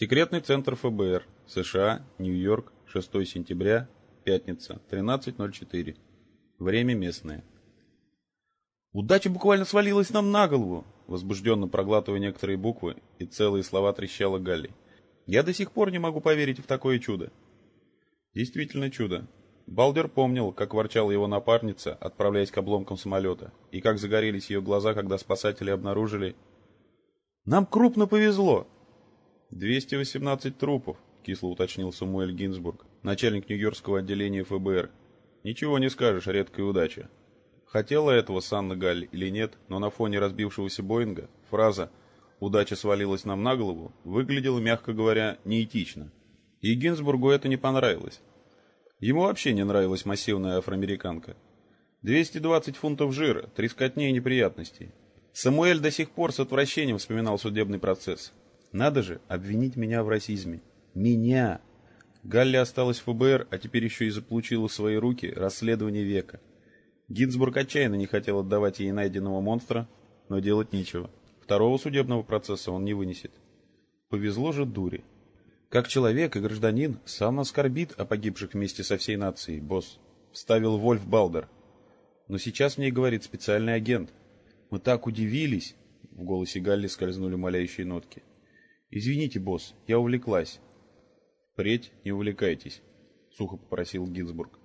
Секретный центр ФБР, США, Нью-Йорк, 6 сентября, пятница, 13.04. Время местное. «Удача буквально свалилась нам на голову!» Возбужденно проглатывая некоторые буквы и целые слова трещала Галли. «Я до сих пор не могу поверить в такое чудо!» Действительно чудо. Балдер помнил, как ворчала его напарница, отправляясь к обломкам самолета, и как загорелись ее глаза, когда спасатели обнаружили... «Нам крупно повезло!» «218 трупов», — кисло уточнил Самуэль Гинзбург, начальник Нью-Йоркского отделения ФБР. «Ничего не скажешь, редкая удача». Хотела этого Санна Галь или нет, но на фоне разбившегося Боинга фраза «удача свалилась нам на голову» выглядела, мягко говоря, неэтично. И Гинзбургу это не понравилось. Ему вообще не нравилась массивная афроамериканка. 220 фунтов жира, трескотней и неприятностей. Самуэль до сих пор с отвращением вспоминал судебный процесс. Надо же обвинить меня в расизме. Меня! Галли осталась в ФБР, а теперь еще и заполучила в свои руки расследование века. Гинзбург отчаянно не хотел отдавать ей найденного монстра, но делать нечего. Второго судебного процесса он не вынесет. Повезло же дуре. Как человек и гражданин, сам оскорбит о погибших вместе со всей нацией, босс. Вставил Вольф Балдер. Но сейчас мне говорит специальный агент. Мы так удивились. В голосе Галли скользнули моляющие нотки. Извините, босс, я увлеклась. Впредь не увлекайтесь, сухо попросил Гинзбург.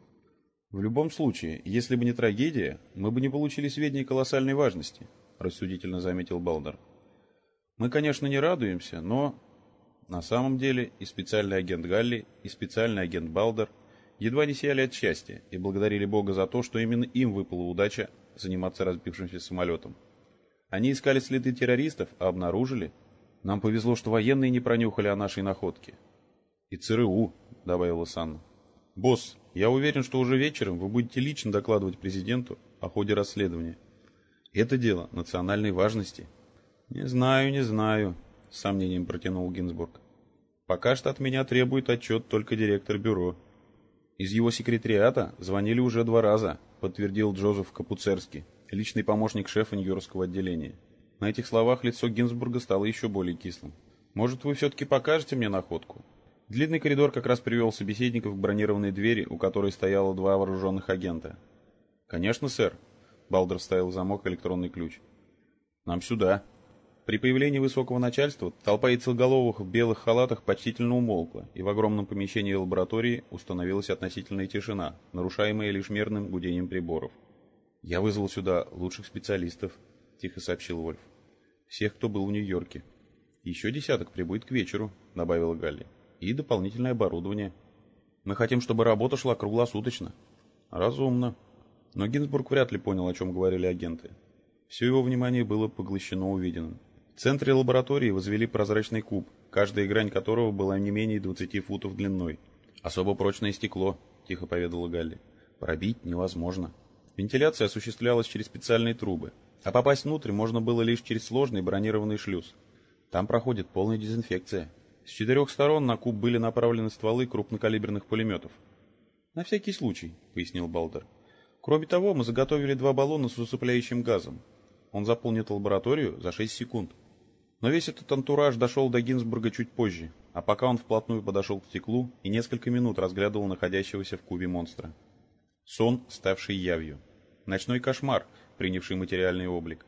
В любом случае, если бы не трагедия, мы бы не получили сведения колоссальной важности, рассудительно заметил Балдер. Мы, конечно, не радуемся, но на самом деле и специальный агент Галли, и специальный агент Балдер едва не сияли от счастья и благодарили Бога за то, что именно им выпала удача заниматься разбившимся самолетом. Они искали следы террористов, а обнаружили... Нам повезло, что военные не пронюхали о нашей находке. И ЦРУ, добавила Санна. Босс, я уверен, что уже вечером вы будете лично докладывать президенту о ходе расследования. Это дело национальной важности. Не знаю, не знаю, с сомнением протянул Гинзбург. Пока что от меня требует отчет только директор бюро. Из его секретариата звонили уже два раза, подтвердил Джозеф Капуцерский, личный помощник шефа Нью-Йоркского отделения. На этих словах лицо Гинзбурга стало еще более кислым. «Может, вы все-таки покажете мне находку?» Длинный коридор как раз привел собеседников к бронированной двери, у которой стояло два вооруженных агента. «Конечно, сэр», — Балдер вставил в замок электронный ключ. «Нам сюда», при появлении высокого начальства толпа яйцеголовых в белых халатах почтительно умолкла, и в огромном помещении лаборатории установилась относительная тишина, нарушаемая лишь мерным гудением приборов. «Я вызвал сюда лучших специалистов», — тихо сообщил Вольф. «Всех, кто был в Нью-Йорке. Еще десяток прибудет к вечеру», — добавила Галли. «И дополнительное оборудование. Мы хотим, чтобы работа шла круглосуточно». «Разумно». Но Гинзбург вряд ли понял, о чем говорили агенты. Все его внимание было поглощено увиденным. В центре лаборатории возвели прозрачный куб, каждая грань которого была не менее 20 футов длиной. «Особо прочное стекло», — тихо поведала Галли. «Пробить невозможно». Вентиляция осуществлялась через специальные трубы, а попасть внутрь можно было лишь через сложный бронированный шлюз. Там проходит полная дезинфекция. С четырех сторон на куб были направлены стволы крупнокалиберных пулеметов. «На всякий случай», — пояснил Балдер. «Кроме того, мы заготовили два баллона с усыпляющим газом. Он заполнит лабораторию за 6 секунд. Но весь этот антураж дошел до Гинзбурга чуть позже, а пока он вплотную подошел к стеклу и несколько минут разглядывал находящегося в кубе монстра. Сон, ставший явью. Ночной кошмар, принявший материальный облик.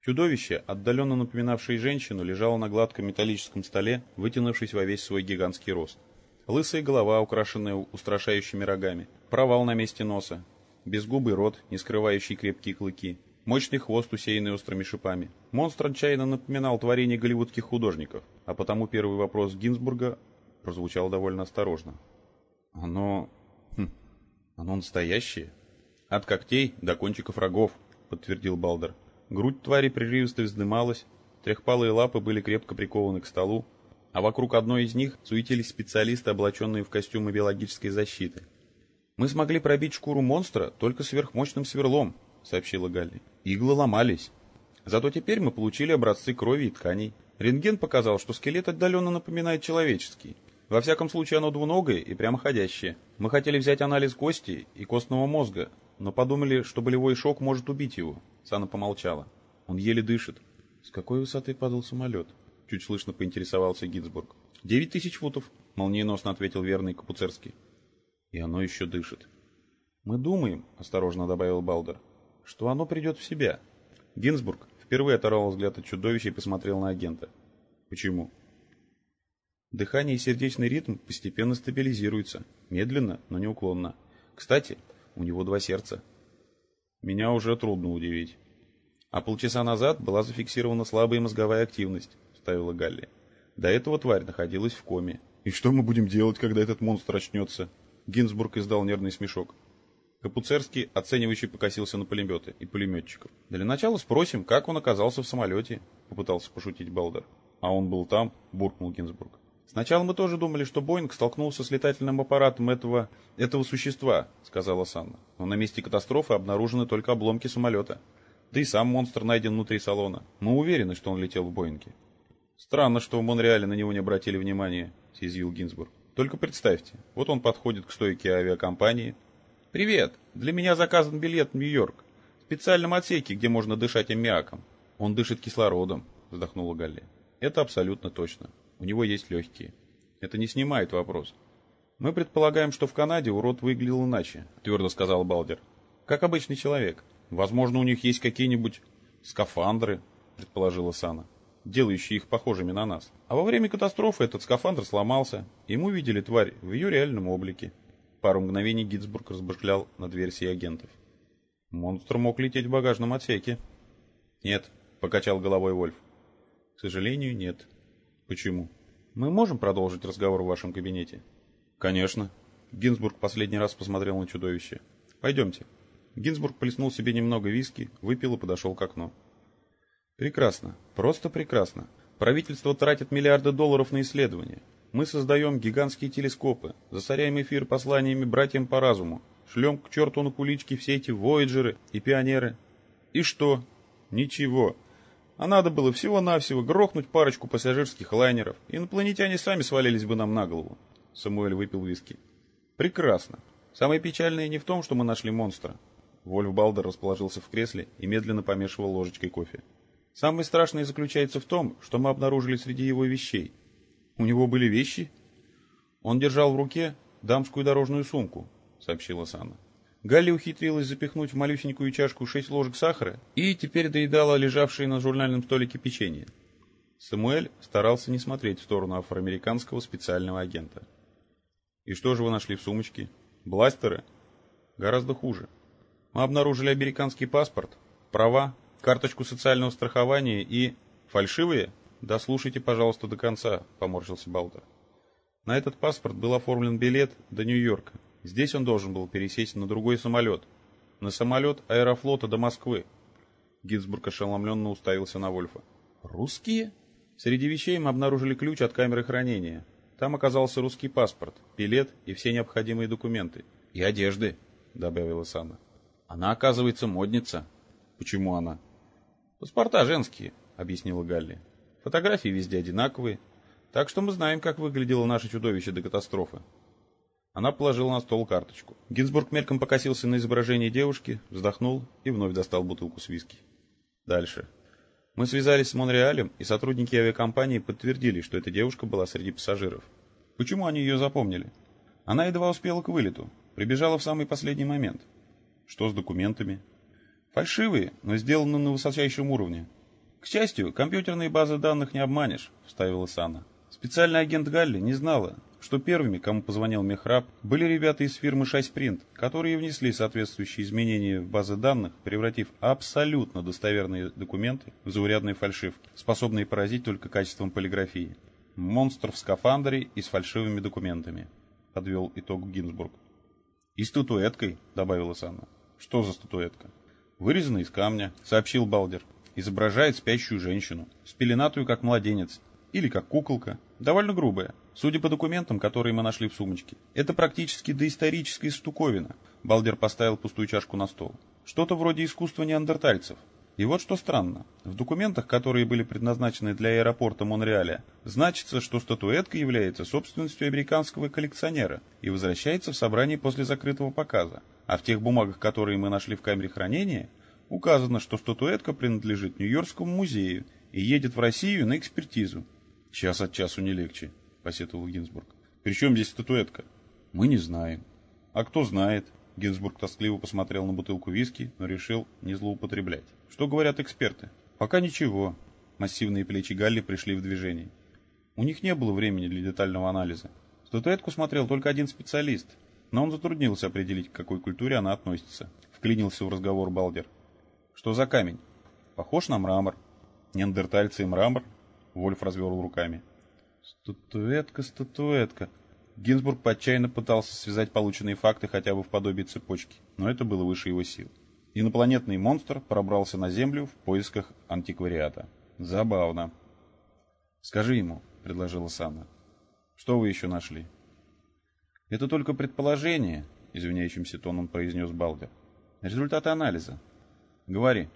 Чудовище, отдаленно напоминавшее женщину, лежало на гладком металлическом столе, вытянувшись во весь свой гигантский рост. Лысая голова, украшенная устрашающими рогами, провал на месте носа, безгубый рот, не скрывающий крепкие клыки, Мощный хвост, усеянный острыми шипами. Монстр отчаянно напоминал творение голливудских художников, а потому первый вопрос Гинзбурга прозвучал довольно осторожно. «Оно... Хм, оно настоящее?» «От когтей до кончиков рогов», — подтвердил Балдер. Грудь твари прерывисто вздымалась, трехпалые лапы были крепко прикованы к столу, а вокруг одной из них суетились специалисты, облаченные в костюмы биологической защиты. «Мы смогли пробить шкуру монстра только сверхмощным сверлом», — сообщила Галли. Иглы ломались. Зато теперь мы получили образцы крови и тканей. Рентген показал, что скелет отдаленно напоминает человеческий. Во всяком случае, оно двуногое и прямоходящее. Мы хотели взять анализ кости и костного мозга, но подумали, что болевой шок может убить его. Сана помолчала. Он еле дышит. С какой высоты падал самолет? Чуть слышно поинтересовался Гитсбург. «Девять тысяч футов», — молниеносно ответил верный Капуцерский. «И оно еще дышит». «Мы думаем», — осторожно добавил Балдер, — «что оно придет в себя». Гинзбург впервые оторвал взгляд от чудовища и посмотрел на агента. «Почему?» Дыхание и сердечный ритм постепенно стабилизируются, медленно, но неуклонно. Кстати, у него два сердца. Меня уже трудно удивить. А полчаса назад была зафиксирована слабая мозговая активность, вставила Галли. До этого тварь находилась в коме. И что мы будем делать, когда этот монстр очнется? Гинзбург издал нервный смешок. Капуцерский, оценивающий, покосился на пулеметы и пулеметчиков. «Для начала спросим, как он оказался в самолете», — попытался пошутить Балдер. «А он был там», — буркнул Гинзбург. «Сначала мы тоже думали, что Боинг столкнулся с летательным аппаратом этого... этого существа», — сказала Санна. «Но на месте катастрофы обнаружены только обломки самолета. Да и сам монстр найден внутри салона. Мы уверены, что он летел в Боинге». «Странно, что в Монреале на него не обратили внимания», — съязвил Гинзбург. «Только представьте, вот он подходит к стойке авиакомпании. «Привет! Для меня заказан билет в Нью-Йорк. В специальном отсеке, где можно дышать аммиаком. Он дышит кислородом», — вздохнула Галли. «Это абсолютно точно. У него есть легкие. Это не снимает вопрос. Мы предполагаем, что в Канаде урод выглядел иначе, твердо сказал Балдер. Как обычный человек. Возможно, у них есть какие-нибудь скафандры, предположила Сана, делающие их похожими на нас. А во время катастрофы этот скафандр сломался, и мы увидели тварь в ее реальном облике. Пару мгновений Гитцбург размышлял над версией агентов. Монстр мог лететь в багажном отсеке. Нет, покачал головой Вольф. К сожалению, нет. Почему? Мы можем продолжить разговор в вашем кабинете? Конечно. Гинзбург последний раз посмотрел на чудовище. Пойдемте. Гинзбург плеснул себе немного виски, выпил и подошел к окну. Прекрасно. Просто прекрасно. Правительство тратит миллиарды долларов на исследования. Мы создаем гигантские телескопы, засоряем эфир посланиями братьям по разуму, шлем к черту на кулички все эти вояджеры и пионеры. И что? Ничего. А надо было всего-навсего грохнуть парочку пассажирских лайнеров, и инопланетяне сами свалились бы нам на голову. Самуэль выпил виски. Прекрасно. Самое печальное не в том, что мы нашли монстра. Вольф Балдер расположился в кресле и медленно помешивал ложечкой кофе. Самое страшное заключается в том, что мы обнаружили среди его вещей. У него были вещи? Он держал в руке дамскую дорожную сумку, сообщила Санна. Галли ухитрилась запихнуть в малюсенькую чашку шесть ложек сахара и теперь доедала лежавшие на журнальном столике печенье. Самуэль старался не смотреть в сторону афроамериканского специального агента. «И что же вы нашли в сумочке? Бластеры?» «Гораздо хуже. Мы обнаружили американский паспорт, права, карточку социального страхования и... Фальшивые? Да слушайте, пожалуйста, до конца», — поморщился Балтер. На этот паспорт был оформлен билет до Нью-Йорка. Здесь он должен был пересесть на другой самолет. На самолет аэрофлота до Москвы. Гинзбург ошеломленно уставился на Вольфа. «Русские?» Среди вещей мы обнаружили ключ от камеры хранения. Там оказался русский паспорт, билет и все необходимые документы. «И одежды», — добавила Санна. «Она, оказывается, модница». «Почему она?» «Паспорта женские», — объяснила Галли. «Фотографии везде одинаковые, так что мы знаем, как выглядело наше чудовище до катастрофы. Она положила на стол карточку. Гинзбург мельком покосился на изображение девушки, вздохнул и вновь достал бутылку с виски. Дальше. Мы связались с Монреалем, и сотрудники авиакомпании подтвердили, что эта девушка была среди пассажиров. Почему они ее запомнили? Она едва успела к вылету, прибежала в самый последний момент. Что с документами? Фальшивые, но сделаны на высочайшем уровне. К счастью, компьютерные базы данных не обманешь, вставила Сана. Специальный агент Галли не знала, что первыми, кому позвонил Мехраб, были ребята из фирмы Шайспринт, которые внесли соответствующие изменения в базы данных, превратив абсолютно достоверные документы в заурядные фальшивки, способные поразить только качеством полиграфии. Монстр в скафандре и с фальшивыми документами, подвел итог Гинзбург. И статуэткой, добавила Санна. Что за статуэтка? Вырезана из камня, сообщил Балдер. Изображает спящую женщину, спеленатую как младенец, или как куколка, довольно грубая, судя по документам, которые мы нашли в сумочке. Это практически доисторическая штуковина. Балдер поставил пустую чашку на стол. Что-то вроде искусства неандертальцев. И вот что странно. В документах, которые были предназначены для аэропорта Монреаля, значится, что статуэтка является собственностью американского коллекционера и возвращается в собрание после закрытого показа. А в тех бумагах, которые мы нашли в камере хранения, указано, что статуэтка принадлежит Нью-Йоркскому музею и едет в Россию на экспертизу. Час от часу не легче. посетовал Гинзбург. «При чем здесь статуэтка?» «Мы не знаем». «А кто знает?» Гинзбург тоскливо посмотрел на бутылку виски, но решил не злоупотреблять. «Что говорят эксперты?» «Пока ничего». Массивные плечи Галли пришли в движение. У них не было времени для детального анализа. Статуэтку смотрел только один специалист, но он затруднился определить, к какой культуре она относится. Вклинился в разговор Балдер. «Что за камень?» «Похож на мрамор». «Неандертальцы и мрамор?» Вольф развел руками. «Статуэтка, статуэтка». Гинзбург отчаянно пытался связать полученные факты хотя бы в подобие цепочки, но это было выше его сил. Инопланетный монстр пробрался на Землю в поисках антиквариата. Забавно. «Скажи ему», — предложила Санна. «Что вы еще нашли?» «Это только предположение», — извиняющимся тоном произнес Балдер. «Результаты анализа». «Говори».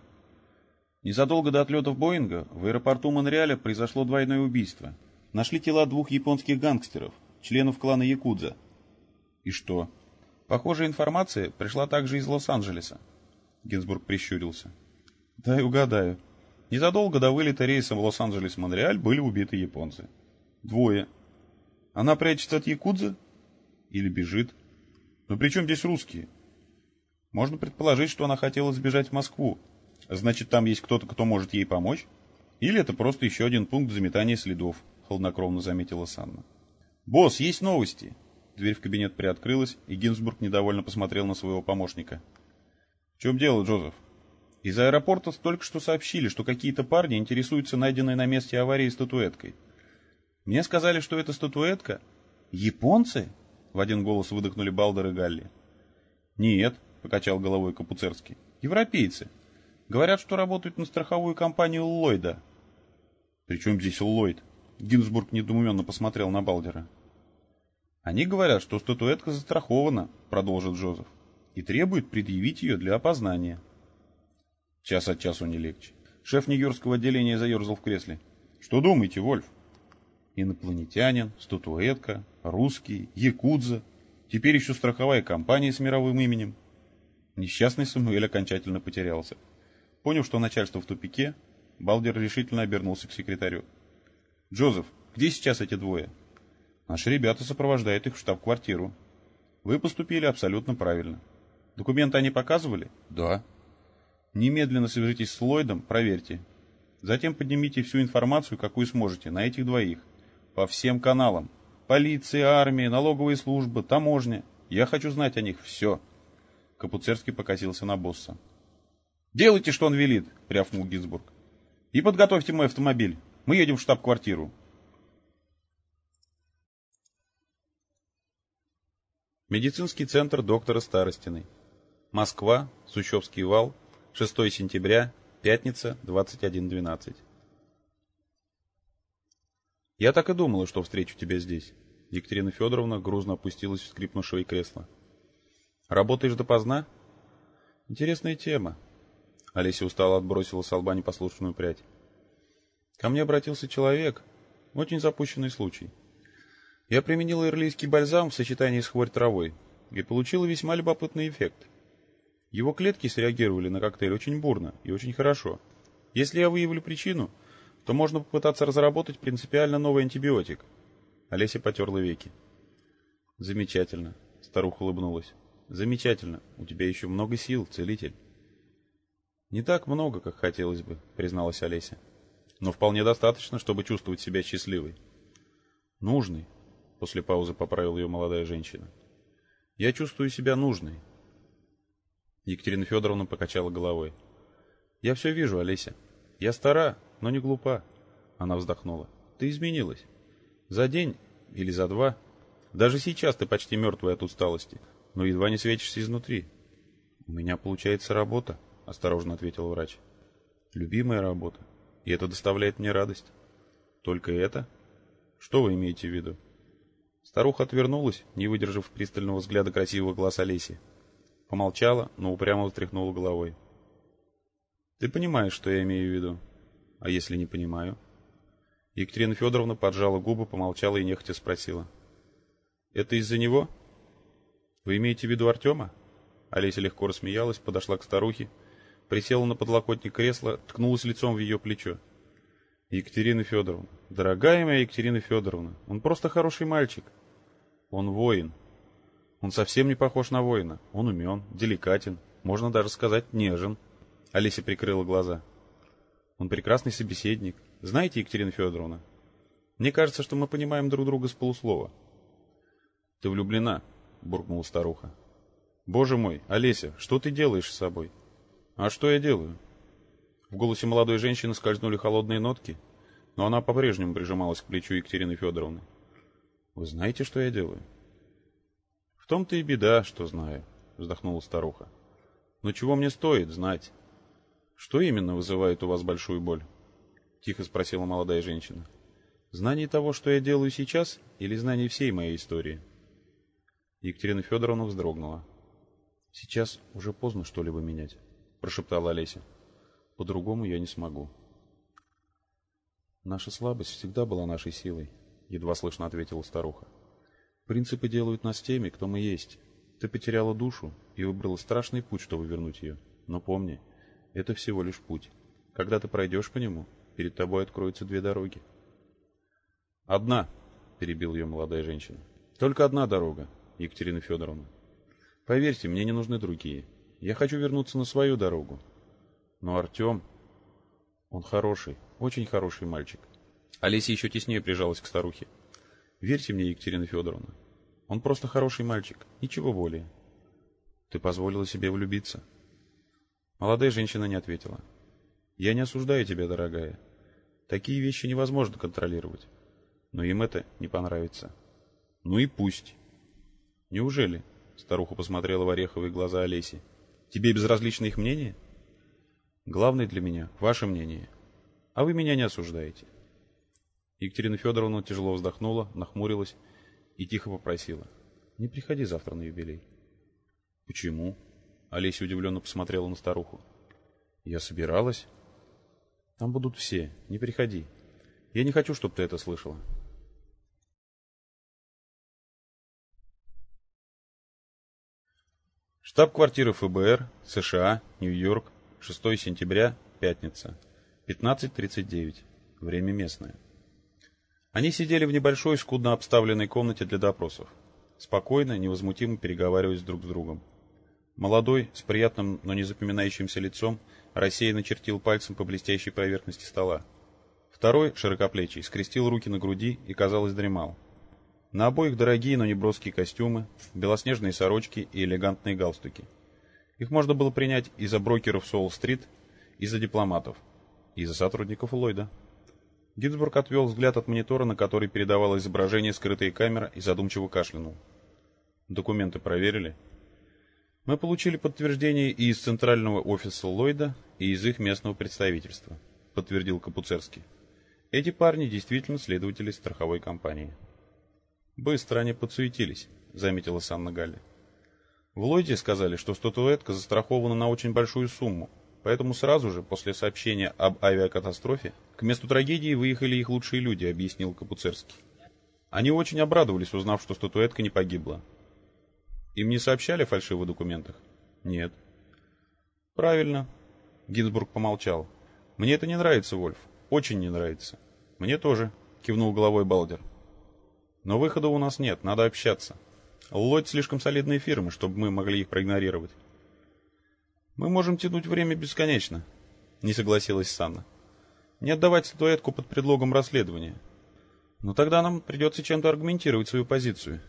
Незадолго до отлетов Боинга в аэропорту Монреаля произошло двойное убийство. Нашли тела двух японских гангстеров, членов клана Якудза. И что? Похожая информация пришла также из Лос-Анджелеса. Гинзбург прищурился. Дай угадаю. Незадолго до вылета рейсом в Лос-Анджелес-Монреаль были убиты японцы. Двое. Она прячется от Якудза? Или бежит? Но при чем здесь русские? Можно предположить, что она хотела сбежать в Москву. Значит, там есть кто-то, кто может ей помочь? Или это просто еще один пункт заметания следов, холоднокровно заметила Санна. «Босс, есть новости!» Дверь в кабинет приоткрылась, и Гинзбург недовольно посмотрел на своего помощника. «В чем дело, Джозеф?» «Из аэропорта только что сообщили, что какие-то парни интересуются найденной на месте аварии статуэткой. Мне сказали, что это статуэтка...» «Японцы?» — в один голос выдохнули Балдер и Галли. «Нет», — покачал головой Капуцерский. «Европейцы. Говорят, что работают на страховую компанию Ллойда». «При чем здесь Ллойд?» Гинзбург недоуменно посмотрел на Балдера. «Они говорят, что статуэтка застрахована», — продолжил Джозеф, «и требует предъявить ее для опознания». Час от часу не легче. Шеф Нью-Йоркского отделения заерзал в кресле. «Что думаете, Вольф?» Инопланетянин, статуэтка, русский, якудза, теперь еще страховая компания с мировым именем. Несчастный Самуэль окончательно потерялся. Поняв, что начальство в тупике, Балдер решительно обернулся к секретарю. «Джозеф, где сейчас эти двое?» «Наши ребята сопровождают их в штаб-квартиру». «Вы поступили абсолютно правильно. Документы они показывали?» «Да». «Немедленно свяжитесь с Ллойдом, проверьте. Затем поднимите всю информацию, какую сможете, на этих двоих. По всем каналам. Полиция, армия, налоговая служба, таможня. Я хочу знать о них все». Капуцерский покосился на босса. «Делайте, что он велит», — рявкнул Гинзбург. «И подготовьте мой автомобиль. Мы едем в штаб-квартиру». Медицинский центр доктора Старостиной. Москва, Сущевский вал, 6 сентября, пятница, 21.12. «Я так и думала, что встречу тебя здесь». Екатерина Федоровна грузно опустилась в скрипнувшее кресло. «Работаешь допоздна?» «Интересная тема. Олеся устало отбросила с лба непослушную прядь. Ко мне обратился человек. Очень запущенный случай. Я применил ирлийский бальзам в сочетании с хворь травой и получил весьма любопытный эффект. Его клетки среагировали на коктейль очень бурно и очень хорошо. Если я выявлю причину, то можно попытаться разработать принципиально новый антибиотик. Олеся потерла веки. Замечательно. Старуха улыбнулась. Замечательно. У тебя еще много сил, целитель. «Не так много, как хотелось бы», — призналась Олеся. «Но вполне достаточно, чтобы чувствовать себя счастливой». «Нужный», — после паузы поправила ее молодая женщина. «Я чувствую себя нужной». Екатерина Федоровна покачала головой. «Я все вижу, Олеся. Я стара, но не глупа». Она вздохнула. «Ты изменилась. За день или за два. Даже сейчас ты почти мертвая от усталости, но едва не светишься изнутри. У меня получается работа». — осторожно ответил врач. «Любимая работа. И это доставляет мне радость». «Только это? Что вы имеете в виду?» Старуха отвернулась, не выдержав пристального взгляда красивого глаз Олеси. Помолчала, но упрямо встряхнула головой. «Ты понимаешь, что я имею в виду? А если не понимаю?» Екатерина Федоровна поджала губы, помолчала и нехотя спросила. «Это из-за него? Вы имеете в виду Артема?» Олеся легко рассмеялась, подошла к старухе присела на подлокотник кресла, ткнулась лицом в ее плечо. Екатерина Федоровна, дорогая моя Екатерина Федоровна, он просто хороший мальчик. Он воин. Он совсем не похож на воина. Он умен, деликатен, можно даже сказать нежен. Олеся прикрыла глаза. Он прекрасный собеседник. Знаете, Екатерина Федоровна, мне кажется, что мы понимаем друг друга с полуслова. Ты влюблена, буркнула старуха. Боже мой, Олеся, что ты делаешь с собой? А что я делаю? В голосе молодой женщины скользнули холодные нотки, но она по-прежнему прижималась к плечу Екатерины Федоровны. Вы знаете, что я делаю? В том-то и беда, что знаю, вздохнула старуха. Но чего мне стоит знать? Что именно вызывает у вас большую боль? Тихо спросила молодая женщина. Знание того, что я делаю сейчас, или знание всей моей истории? Екатерина Федоровна вздрогнула. Сейчас уже поздно что-либо менять, прошептала Олеся. По-другому я не смогу. Наша слабость всегда была нашей силой, едва слышно ответила старуха. Принципы делают нас теми, кто мы есть. Ты потеряла душу и выбрала страшный путь, чтобы вернуть ее. Но помни, это всего лишь путь. Когда ты пройдешь по нему, перед тобой откроются две дороги. «Одна», — перебил ее молодая женщина. «Только одна дорога, Екатерина Федоровна. Поверьте, мне не нужны другие. Я хочу вернуться на свою дорогу. Но Артем... Он хороший, очень хороший мальчик». Олеся еще теснее прижалась к старухе. «Верьте мне, Екатерина Федоровна, он просто хороший мальчик, ничего более». «Ты позволила себе влюбиться?» Молодая женщина не ответила. «Я не осуждаю тебя, дорогая. Такие вещи невозможно контролировать но им это не понравится. Ну и пусть. Неужели? Старуха посмотрела в ореховые глаза Олеси. Тебе безразлично их мнение? Главное для меня — ваше мнение. А вы меня не осуждаете. Екатерина Федоровна тяжело вздохнула, нахмурилась и тихо попросила. Не приходи завтра на юбилей. Почему? Олеся удивленно посмотрела на старуху. Я собиралась. Там будут все. Не приходи. Я не хочу, чтобы ты это слышала. Штаб-квартира ФБР, США, Нью-Йорк, 6 сентября, пятница, 15.39. Время местное. Они сидели в небольшой, скудно обставленной комнате для допросов. Спокойно, невозмутимо переговариваясь друг с другом. Молодой, с приятным, но не запоминающимся лицом, рассеянно чертил пальцем по блестящей поверхности стола. Второй, широкоплечий, скрестил руки на груди и, казалось, дремал. На обоих дорогие, но не броские костюмы, белоснежные сорочки и элегантные галстуки. Их можно было принять и за брокеров Соул-стрит, и за дипломатов, и за сотрудников Ллойда. Гинзбург отвел взгляд от монитора, на который передавало изображение скрытой камеры, и задумчиво кашлянул. «Документы проверили?» «Мы получили подтверждение и из центрального офиса Ллойда, и из их местного представительства», — подтвердил Капуцерский. «Эти парни действительно следователи страховой компании». Быстро они подсуетились, заметила Санна Галли. В Ллойде сказали, что статуэтка застрахована на очень большую сумму, поэтому сразу же после сообщения об авиакатастрофе к месту трагедии выехали их лучшие люди, объяснил Капуцерский. Они очень обрадовались, узнав, что статуэтка не погибла. Им не сообщали о фальшивых документах? Нет. Правильно. Гинзбург помолчал. Мне это не нравится, Вольф. Очень не нравится. Мне тоже, кивнул головой Балдер. Но выхода у нас нет, надо общаться. Ллойд слишком солидные фирмы, чтобы мы могли их проигнорировать. Мы можем тянуть время бесконечно, не согласилась Санна. Не отдавать статуэтку под предлогом расследования. Но тогда нам придется чем-то аргументировать свою позицию.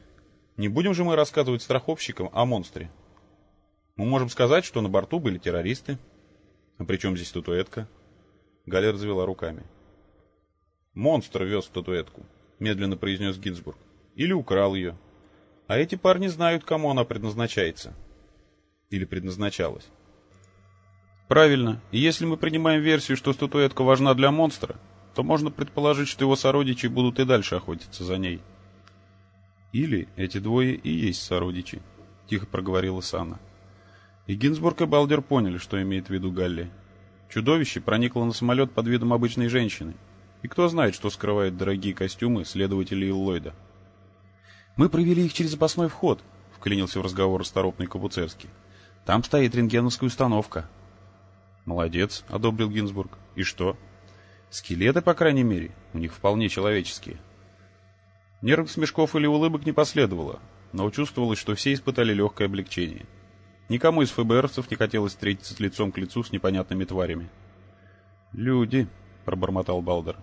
Не будем же мы рассказывать страховщикам о монстре. Мы можем сказать, что на борту были террористы. А при чем здесь статуэтка? Галя развела руками. Монстр вез статуэтку. — медленно произнес Гинзбург. «Или украл ее. А эти парни знают, кому она предназначается. Или предназначалась». «Правильно. И если мы принимаем версию, что статуэтка важна для монстра, то можно предположить, что его сородичи будут и дальше охотиться за ней». «Или эти двое и есть сородичи», — тихо проговорила Сана. И Гинзбург и Балдер поняли, что имеет в виду Галли. Чудовище проникло на самолет под видом обычной женщины — и кто знает, что скрывают дорогие костюмы следователей Ллойда. «Мы провели их через запасной вход», — вклинился в разговор расторопный Кабуцерский. «Там стоит рентгеновская установка». «Молодец», — одобрил Гинзбург. «И что?» Скелеты, по крайней мере, у них вполне человеческие. Нервных смешков или улыбок не последовало, но чувствовалось, что все испытали легкое облегчение. Никому из ФБРовцев не хотелось встретиться лицом к лицу с непонятными тварями. «Люди», — пробормотал Балдер.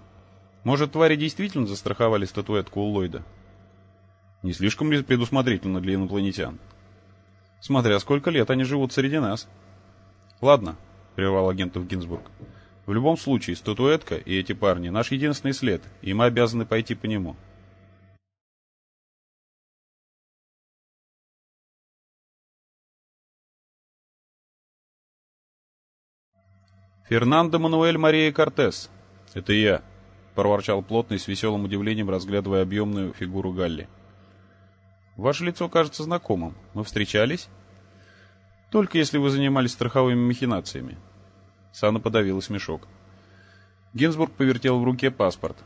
«Может, твари действительно застраховали статуэтку у Ллойда?» «Не слишком ли предусмотрительно для инопланетян?» «Смотря сколько лет они живут среди нас». «Ладно», — прервал агентов Гинзбург. «В любом случае, статуэтка и эти парни — наш единственный след, и мы обязаны пойти по нему». «Фернандо Мануэль Мария Кортес. Это я», — проворчал плотный с веселым удивлением, разглядывая объемную фигуру Галли. «Ваше лицо кажется знакомым. Мы встречались?» «Только если вы занимались страховыми махинациями». Сана подавила смешок. Гинзбург повертел в руке паспорт.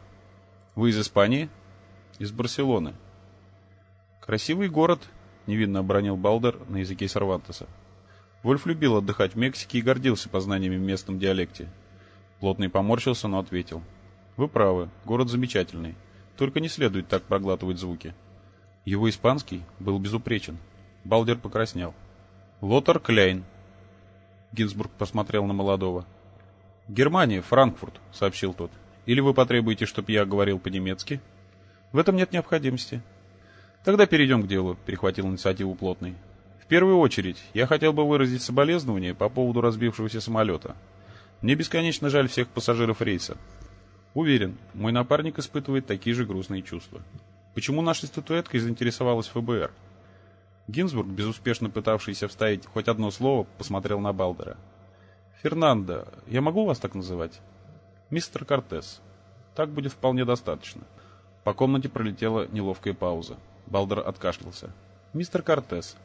«Вы из Испании?» «Из Барселоны». «Красивый город», — невинно обронил Балдер на языке Сервантеса. Вольф любил отдыхать в Мексике и гордился познаниями в местном диалекте. Плотный поморщился, но ответил. «Вы правы, город замечательный. Только не следует так проглатывать звуки». Его испанский был безупречен. Балдер покраснел. «Лотар Кляйн». Гинзбург посмотрел на молодого. «Германия, Франкфурт», — сообщил тот. «Или вы потребуете, чтобы я говорил по-немецки?» «В этом нет необходимости». «Тогда перейдем к делу», — перехватил инициативу Плотный. В первую очередь, я хотел бы выразить соболезнования по поводу разбившегося самолета. Мне бесконечно жаль всех пассажиров рейса. Уверен, мой напарник испытывает такие же грустные чувства. Почему нашей статуэткой заинтересовалась ФБР? Гинзбург, безуспешно пытавшийся вставить хоть одно слово, посмотрел на Балдера. «Фернандо, я могу вас так называть?» «Мистер Кортес. Так будет вполне достаточно». По комнате пролетела неловкая пауза. Балдер откашлялся. «Мистер Кортес,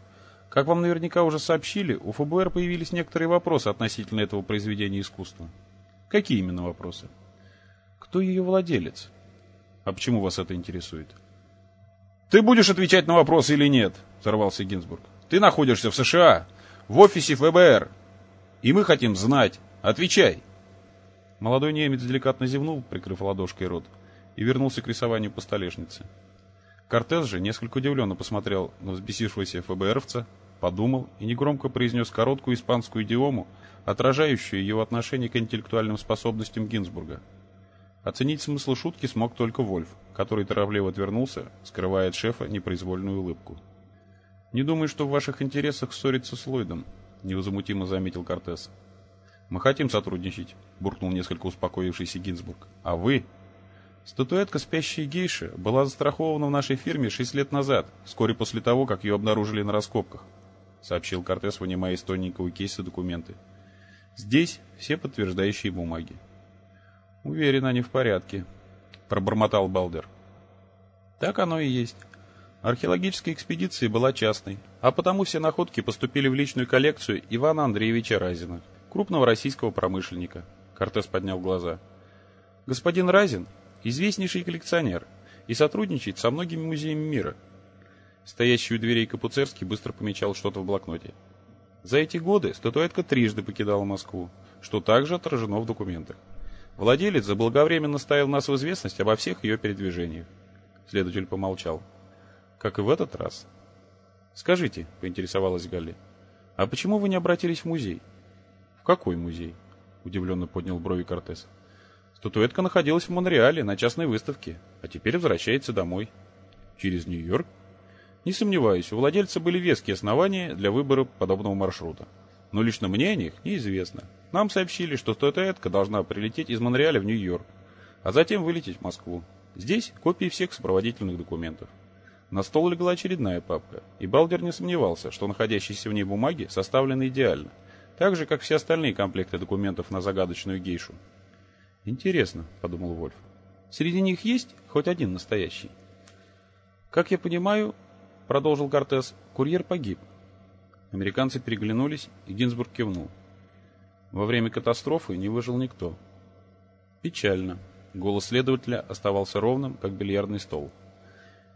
как вам наверняка уже сообщили, у ФБР появились некоторые вопросы относительно этого произведения искусства. Какие именно вопросы? Кто ее владелец? А почему вас это интересует? Ты будешь отвечать на вопросы или нет? Взорвался Гинзбург. Ты находишься в США, в офисе ФБР. И мы хотим знать. Отвечай. Молодой немец деликатно зевнул, прикрыв ладошкой рот, и вернулся к рисованию по столешнице. Кортес же несколько удивленно посмотрел на взбесившегося ФБРовца, подумал и негромко произнес короткую испанскую идиому, отражающую его отношение к интеллектуальным способностям Гинзбурга. Оценить смысл шутки смог только Вольф, который торопливо отвернулся, скрывая от шефа непроизвольную улыбку. «Не думаю, что в ваших интересах ссориться с Ллойдом», — невозмутимо заметил Кортес. «Мы хотим сотрудничать», — буркнул несколько успокоившийся Гинзбург. «А вы?» «Статуэтка спящей гейши была застрахована в нашей фирме шесть лет назад, вскоре после того, как ее обнаружили на раскопках сообщил Кортес, вынимая из тоненького кейса документы. «Здесь все подтверждающие бумаги». «Уверен, они в порядке», — пробормотал Балдер. «Так оно и есть. Археологическая экспедиция была частной, а потому все находки поступили в личную коллекцию Ивана Андреевича Разина, крупного российского промышленника». Кортес поднял глаза. «Господин Разин — известнейший коллекционер и сотрудничает со многими музеями мира». Стоящий у дверей Капуцерский быстро помечал что-то в блокноте. За эти годы статуэтка трижды покидала Москву, что также отражено в документах. Владелец заблаговременно ставил нас в известность обо всех ее передвижениях. Следователь помолчал. Как и в этот раз. «Скажите», — поинтересовалась Галли, — «а почему вы не обратились в музей?» «В какой музей?» — удивленно поднял брови Кортес. «Статуэтка находилась в Монреале на частной выставке, а теперь возвращается домой». «Через Нью-Йорк?» Не сомневаюсь, у владельца были веские основания для выбора подобного маршрута. Но лично мне о них неизвестно. Нам сообщили, что статуэтка должна прилететь из Монреаля в Нью-Йорк, а затем вылететь в Москву. Здесь копии всех сопроводительных документов. На стол легла очередная папка, и Балдер не сомневался, что находящиеся в ней бумаги составлены идеально, так же, как все остальные комплекты документов на загадочную гейшу. «Интересно», — подумал Вольф, — «среди них есть хоть один настоящий?» «Как я понимаю, — продолжил Кортес, — курьер погиб. Американцы переглянулись, и Гинзбург кивнул. Во время катастрофы не выжил никто. Печально. Голос следователя оставался ровным, как бильярдный стол.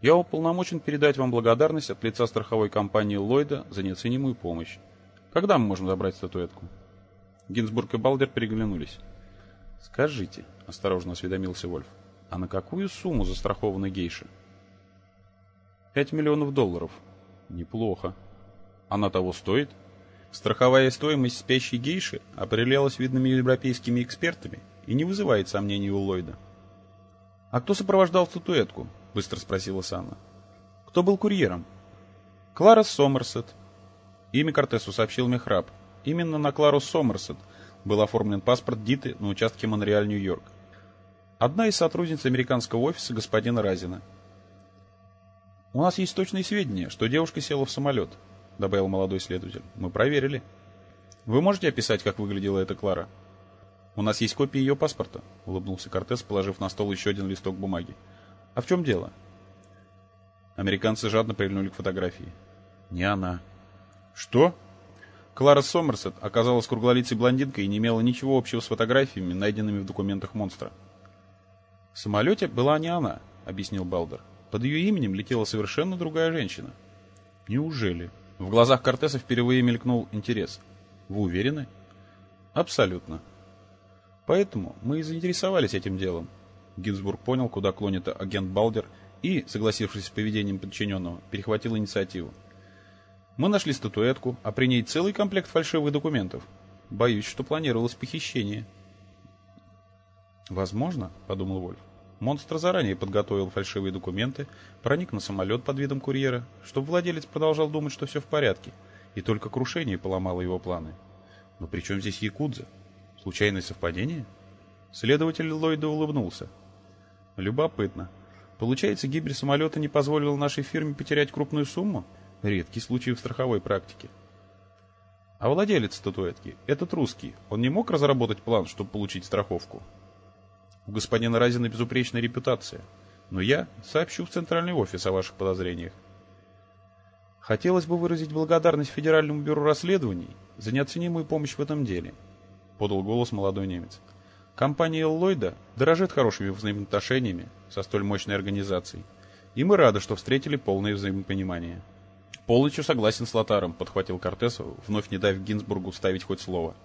Я уполномочен передать вам благодарность от лица страховой компании Ллойда за неоценимую помощь. Когда мы можем забрать статуэтку? Гинзбург и Балдер переглянулись. Скажите, осторожно осведомился Вольф, а на какую сумму застрахованы гейши? Пять миллионов долларов. Неплохо. Она того стоит? Страховая стоимость спящей гейши определялась видными европейскими экспертами и не вызывает сомнений у Ллойда. «А кто сопровождал статуэтку?» — быстро спросила Санна. «Кто был курьером?» «Клара Сомерсет». Имя Кортесу сообщил Мехраб. Именно на Клару Сомерсет был оформлен паспорт Диты на участке Монреаль, Нью-Йорк. Одна из сотрудниц американского офиса господина Разина. «У нас есть точные сведения, что девушка села в самолет», — добавил молодой следователь. «Мы проверили». «Вы можете описать, как выглядела эта Клара?» «У нас есть копия ее паспорта», — улыбнулся Кортес, положив на стол еще один листок бумаги. «А в чем дело?» Американцы жадно прильнули к фотографии. «Не она». «Что?» Клара Сомерсет оказалась круглолицей блондинкой и не имела ничего общего с фотографиями, найденными в документах монстра. «В самолете была не она», — объяснил Балдер. «Под ее именем летела совершенно другая женщина». «Неужели?» В глазах Кортеса впервые мелькнул интерес. «Вы уверены?» «Абсолютно». «Поэтому мы и заинтересовались этим делом». Гинзбург понял, куда клонит агент Балдер, и, согласившись с поведением подчиненного, перехватил инициативу. Мы нашли статуэтку, а при ней целый комплект фальшивых документов. Боюсь, что планировалось похищение. Возможно, подумал Вольф. Монстр заранее подготовил фальшивые документы, проник на самолет под видом курьера, чтобы владелец продолжал думать, что все в порядке, и только крушение поломало его планы. Но при чем здесь Якудза? Случайное совпадение? Следователь Ллойда улыбнулся. Любопытно. Получается, гибель самолета не позволила нашей фирме потерять крупную сумму? Редкий случай в страховой практике. А владелец статуэтки, этот русский, он не мог разработать план, чтобы получить страховку? У господина Разина безупречная репутация, но я сообщу в центральный офис о ваших подозрениях. Хотелось бы выразить благодарность Федеральному бюро расследований за неоценимую помощь в этом деле, подал голос молодой немец. Компания Ллойда дорожит хорошими взаимоотношениями со столь мощной организацией, и мы рады, что встретили полное взаимопонимание. «Полностью согласен с Лотаром», — подхватил Кортес, вновь не дав Гинзбургу ставить хоть слово.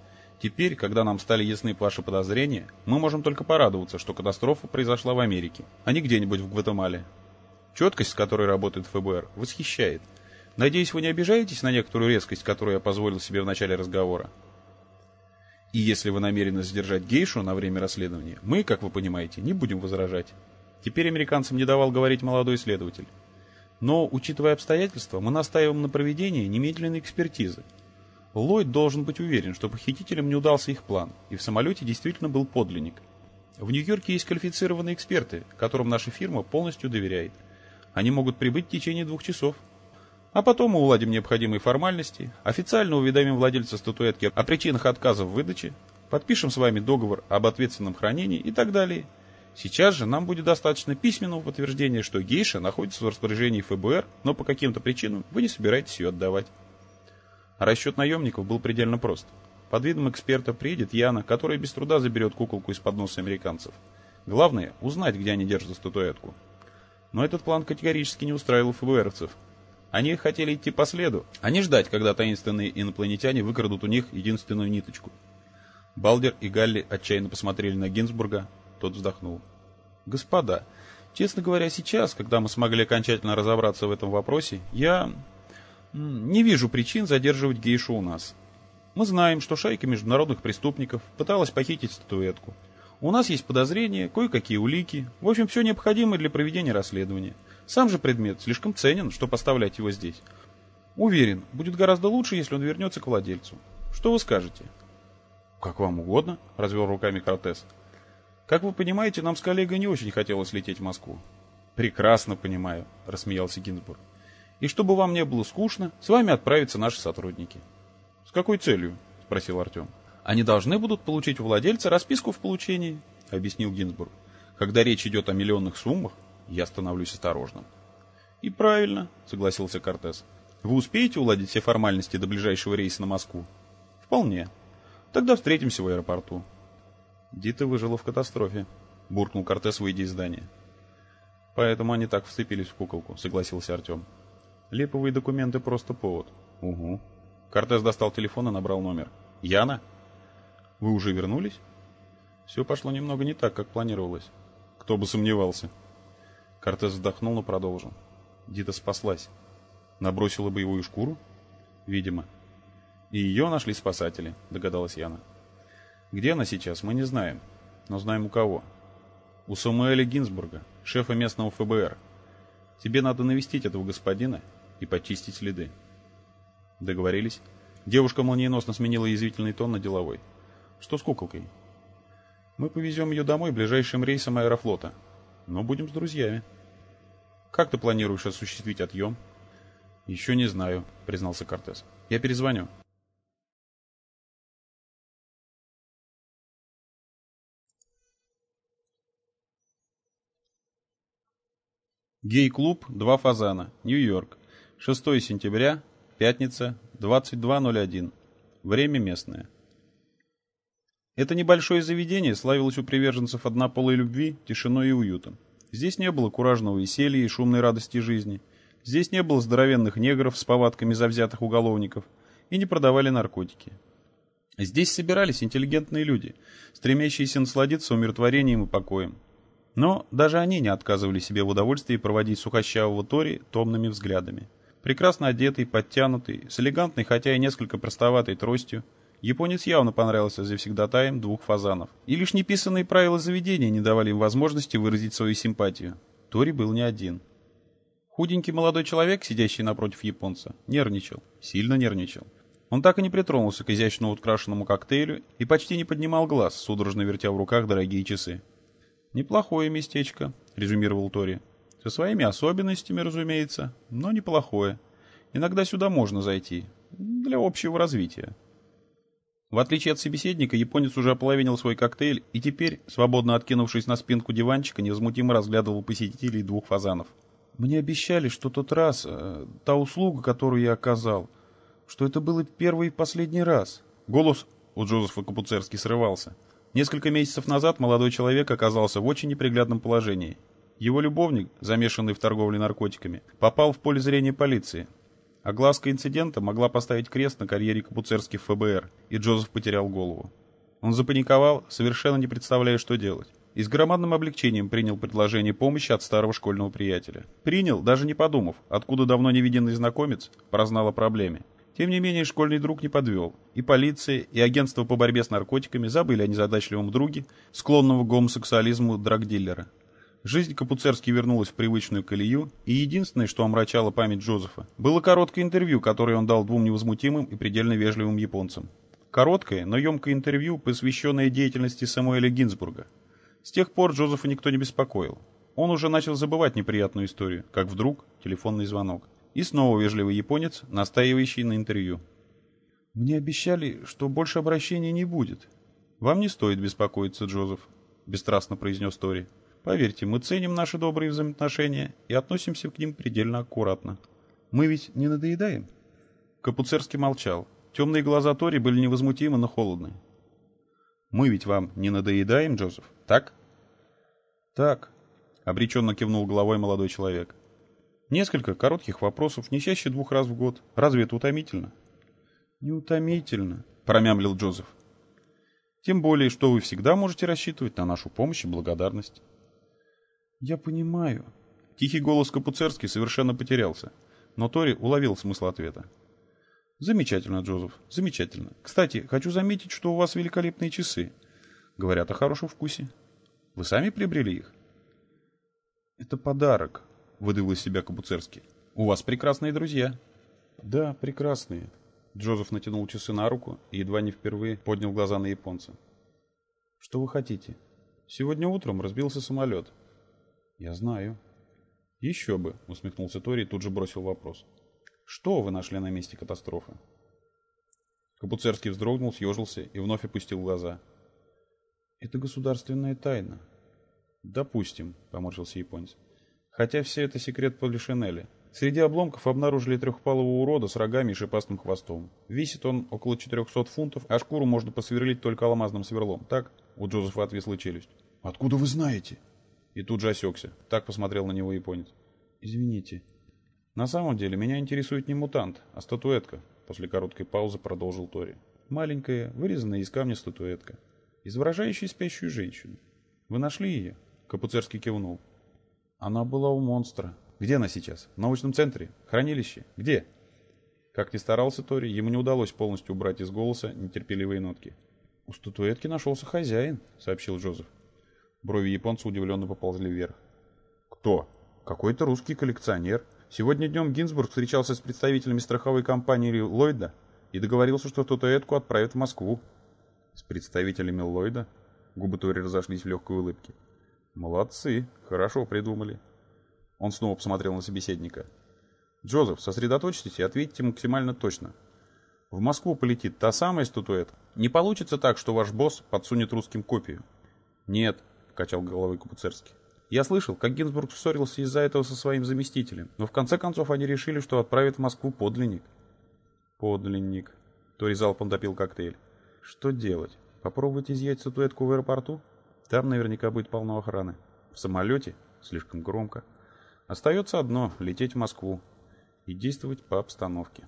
«Теперь, когда нам стали ясны ваши подозрения, мы можем только порадоваться, что катастрофа произошла в Америке, а не где-нибудь в Гватемале. Четкость, с которой работает ФБР, восхищает. Надеюсь, вы не обижаетесь на некоторую резкость, которую я позволил себе в начале разговора. И если вы намерены задержать гейшу на время расследования, мы, как вы понимаете, не будем возражать. Теперь американцам не давал говорить молодой следователь. Но, учитывая обстоятельства, мы настаиваем на проведении немедленной экспертизы. Ллойд должен быть уверен, что похитителям не удался их план, и в самолете действительно был подлинник. В Нью-Йорке есть квалифицированные эксперты, которым наша фирма полностью доверяет. Они могут прибыть в течение двух часов. А потом мы уладим необходимые формальности, официально уведомим владельца статуэтки о причинах отказа в выдаче, подпишем с вами договор об ответственном хранении и так далее – Сейчас же нам будет достаточно письменного подтверждения, что гейша находится в распоряжении ФБР, но по каким-то причинам вы не собираетесь ее отдавать. Расчет наемников был предельно прост. Под видом эксперта приедет Яна, которая без труда заберет куколку из-под носа американцев. Главное – узнать, где они держат статуэтку. Но этот план категорически не устраивал ФБРовцев. Они хотели идти по следу, а не ждать, когда таинственные инопланетяне выкрадут у них единственную ниточку. Балдер и Галли отчаянно посмотрели на Гинзбурга, тот вздохнул. «Господа, честно говоря, сейчас, когда мы смогли окончательно разобраться в этом вопросе, я не вижу причин задерживать гейшу у нас. Мы знаем, что шайка международных преступников пыталась похитить статуэтку. У нас есть подозрения, кое-какие улики, в общем, все необходимое для проведения расследования. Сам же предмет слишком ценен, чтобы оставлять его здесь. Уверен, будет гораздо лучше, если он вернется к владельцу. Что вы скажете?» «Как вам угодно», — развел руками Кортес. Как вы понимаете, нам с коллегой не очень хотелось лететь в Москву. Прекрасно понимаю, рассмеялся Гинзбург. И чтобы вам не было скучно, с вами отправятся наши сотрудники. С какой целью? спросил Артем. Они должны будут получить у владельца расписку в получении, объяснил Гинзбург. Когда речь идет о миллионных суммах, я становлюсь осторожным. И правильно, согласился Кортес. Вы успеете уладить все формальности до ближайшего рейса на Москву? Вполне. Тогда встретимся в аэропорту. Дита выжила в катастрофе, буркнул Кортес, выйдя из здания. Поэтому они так вцепились в куколку, согласился Артем. Липовые документы просто повод. Угу. Кортес достал телефон и набрал номер. Яна? Вы уже вернулись? Все пошло немного не так, как планировалось. Кто бы сомневался. Кортес вздохнул, но продолжил. Дита спаслась. Набросила боевую шкуру? Видимо. И ее нашли спасатели, догадалась Яна. Где она сейчас, мы не знаем. Но знаем у кого. У Самуэля Гинзбурга, шефа местного ФБР. Тебе надо навестить этого господина и почистить следы. Договорились? Девушка молниеносно сменила язвительный тон на деловой. Что с куколкой? Мы повезем ее домой ближайшим рейсом аэрофлота. Но будем с друзьями. Как ты планируешь осуществить отъем? Еще не знаю, признался Кортес. Я перезвоню. Гей-клуб «Два фазана», Нью-Йорк. 6 сентября, пятница, 22.01. Время местное. Это небольшое заведение славилось у приверженцев однополой любви тишиной и уютом. Здесь не было куражного веселья и шумной радости жизни. Здесь не было здоровенных негров с повадками завзятых уголовников и не продавали наркотики. Здесь собирались интеллигентные люди, стремящиеся насладиться умиротворением и покоем. Но даже они не отказывали себе в удовольствии проводить сухощавого Тори томными взглядами. Прекрасно одетый, подтянутый, с элегантной, хотя и несколько простоватой тростью, японец явно понравился завсегдатаем двух фазанов. И лишь неписанные правила заведения не давали им возможности выразить свою симпатию. Тори был не один. Худенький молодой человек, сидящий напротив японца, нервничал, сильно нервничал. Он так и не притронулся к изящно украшенному коктейлю и почти не поднимал глаз, судорожно вертя в руках дорогие часы. «Неплохое местечко», — резюмировал Тори. «Со своими особенностями, разумеется, но неплохое. Иногда сюда можно зайти. Для общего развития». В отличие от собеседника, японец уже ополовинил свой коктейль и теперь, свободно откинувшись на спинку диванчика, невозмутимо разглядывал посетителей двух фазанов. «Мне обещали, что тот раз, э, та услуга, которую я оказал, что это было первый и последний раз». Голос у Джозефа Капуцерски срывался. Несколько месяцев назад молодой человек оказался в очень неприглядном положении. Его любовник, замешанный в торговле наркотиками, попал в поле зрения полиции. Огласка инцидента могла поставить крест на карьере Капуцерских ФБР, и Джозеф потерял голову. Он запаниковал, совершенно не представляя, что делать. И с громадным облегчением принял предложение помощи от старого школьного приятеля. Принял, даже не подумав, откуда давно невиденный знакомец прознал о проблеме. Тем не менее, школьный друг не подвел. И полиция, и агентство по борьбе с наркотиками забыли о незадачливом друге, склонного к гомосексуализму драгдиллера. Жизнь Капуцерски вернулась в привычную колею, и единственное, что омрачало память Джозефа, было короткое интервью, которое он дал двум невозмутимым и предельно вежливым японцам. Короткое, но емкое интервью, посвященное деятельности Самуэля Гинзбурга. С тех пор Джозефа никто не беспокоил. Он уже начал забывать неприятную историю, как вдруг телефонный звонок. И снова вежливый японец, настаивающий на интервью. «Мне обещали, что больше обращений не будет». «Вам не стоит беспокоиться, Джозеф», — бесстрастно произнес Тори. «Поверьте, мы ценим наши добрые взаимоотношения и относимся к ним предельно аккуратно. Мы ведь не надоедаем?» Капуцерский молчал. Темные глаза Тори были невозмутимы, но холодны. «Мы ведь вам не надоедаем, Джозеф, так?» «Так», — обреченно кивнул головой молодой человек. Несколько коротких вопросов, не чаще двух раз в год. Разве это утомительно? Не утомительно, промямлил Джозеф. Тем более, что вы всегда можете рассчитывать на нашу помощь и благодарность. Я понимаю. Тихий голос Капуцерский совершенно потерялся, но Тори уловил смысл ответа. Замечательно, Джозеф, замечательно. Кстати, хочу заметить, что у вас великолепные часы. Говорят о хорошем вкусе. Вы сами приобрели их? Это подарок, выдавил из себя Кабуцерский. «У вас прекрасные друзья». «Да, прекрасные». Джозеф натянул часы на руку и едва не впервые поднял глаза на японца. «Что вы хотите?» «Сегодня утром разбился самолет». «Я знаю». «Еще бы», — усмехнулся Тори и тут же бросил вопрос. «Что вы нашли на месте катастрофы?» Капуцерский вздрогнул, съежился и вновь опустил глаза. «Это государственная тайна». «Допустим», — поморщился японец. Хотя все это секрет Полишинеля. Среди обломков обнаружили трехпалого урода с рогами и шипастым хвостом. Весит он около 400 фунтов, а шкуру можно посверлить только алмазным сверлом. Так? У Джозефа отвисла челюсть. «Откуда вы знаете?» И тут же осекся. Так посмотрел на него японец. «Извините». «На самом деле меня интересует не мутант, а статуэтка», после короткой паузы продолжил Тори. «Маленькая, вырезанная из камня статуэтка. изображающий спящую женщину. Вы нашли ее? Капуцерский кивнул. Она была у монстра. Где она сейчас? В научном центре? Хранилище? Где? Как ни старался Тори, ему не удалось полностью убрать из голоса нетерпеливые нотки. «У статуэтки нашелся хозяин», — сообщил Джозеф. Брови японца удивленно поползли вверх. «Кто?» «Какой-то русский коллекционер. Сегодня днем Гинзбург встречался с представителями страховой компании Ллойда и договорился, что статуэтку отправят в Москву». «С представителями Ллойда?» Губы Тори разошлись в легкой улыбке. «Молодцы, хорошо придумали». Он снова посмотрел на собеседника. «Джозеф, сосредоточьтесь и ответьте максимально точно. В Москву полетит та самая статуэтка? Не получится так, что ваш босс подсунет русским копию?» «Нет», — покачал головой Купуцерский. «Я слышал, как Гинзбург ссорился из-за этого со своим заместителем, но в конце концов они решили, что отправят в Москву подлинник». «Подлинник», — Тори залпом допил коктейль. «Что делать? Попробовать изъять статуэтку в аэропорту? Там наверняка будет полно охраны. В самолете? Слишком громко. Остается одно — лететь в Москву и действовать по обстановке.